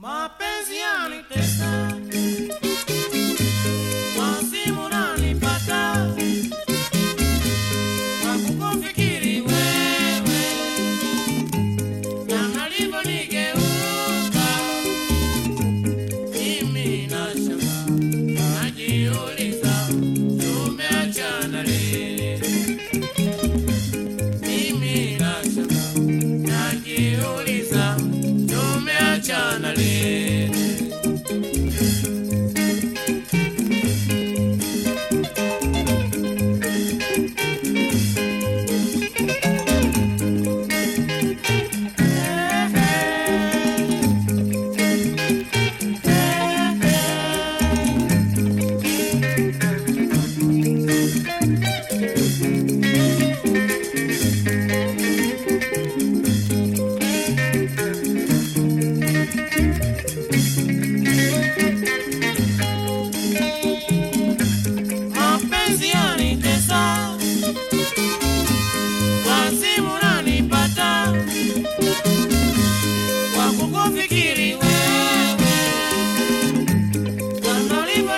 My kukufikiri wewe, kwando lipo